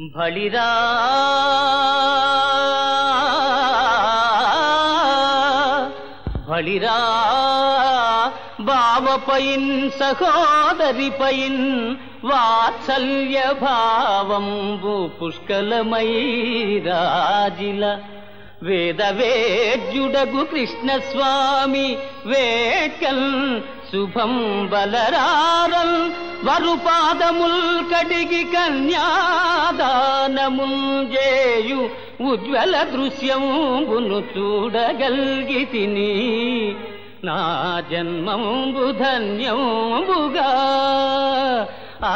బలిరా. బలిరా. బావపైన్ సహోదరిపైన్ వాత్సల్య భావంబు పుష్కలమై రాజిల వేదవేద్యుడగు కృష్ణస్వామి వేకల్ శుభం బలరారల్. వరుపాదముల్ కడిగి కన్యాద జేయు ఉజ్వల దృశ్యంబును చూడగల్గి తిని నా జన్మంబు ధన్యంబుగా ఆ